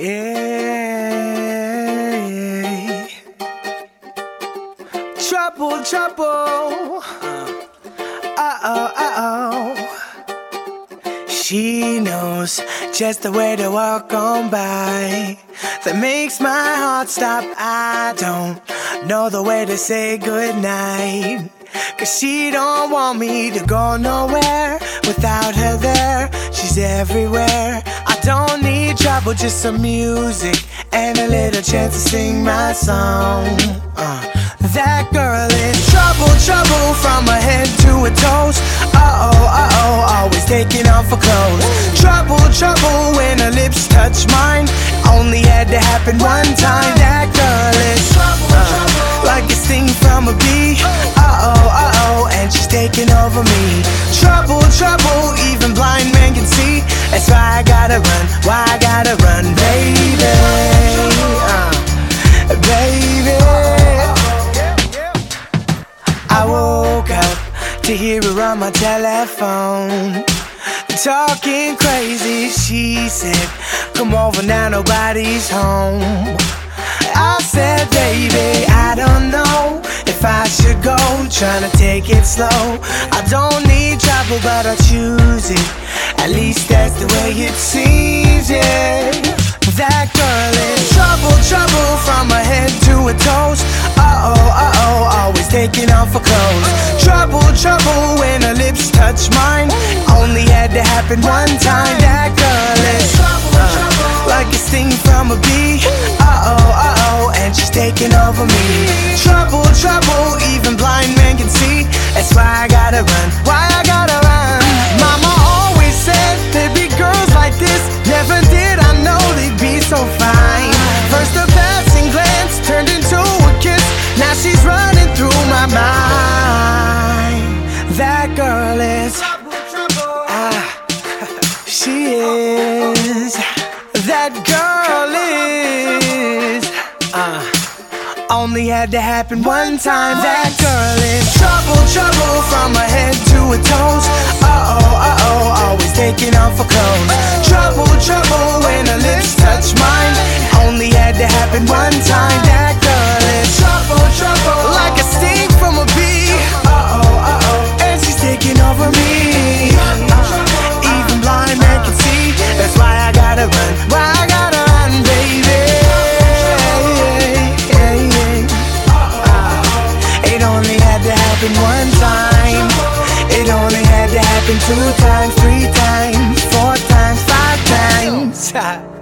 Yeah. Trouble, trouble. Oh, oh. She knows just the way to walk on by that makes my heart stop. I don't know the way to say goodnight. Cause she don't want me to go nowhere without her there. She's everywhere. I don't need trouble, just some music and a little chance to sing my song. Uh, that girl is trouble, trouble from her head to her toes. Uh oh, uh oh, always taking off her clothes. Trouble, trouble when her lips touch mine. Only had to happen one time. That girl is trouble, uh, like a sting from a bee. Uh oh, uh oh, and she's taking over me. Trouble, trouble, even blind men can see. That's why I gotta run, why I gotta to hear her on my telephone. Talking crazy, she said, Come over now, nobody's home. I said, Baby, I don't know if I should go. Trying to take it slow. I don't need trouble, but I choose it. At least that's the way it seems, yeah. That girl is trouble, trouble from had to happen one time. that girl is. Uh, only had to happen one time. That girl is trouble, trouble from her head to her toes. Uh oh, uh oh, always taking off her clothes. Trouble, trouble when her lips touch mine. Only had to happen one time. two times, three times, four times, five times.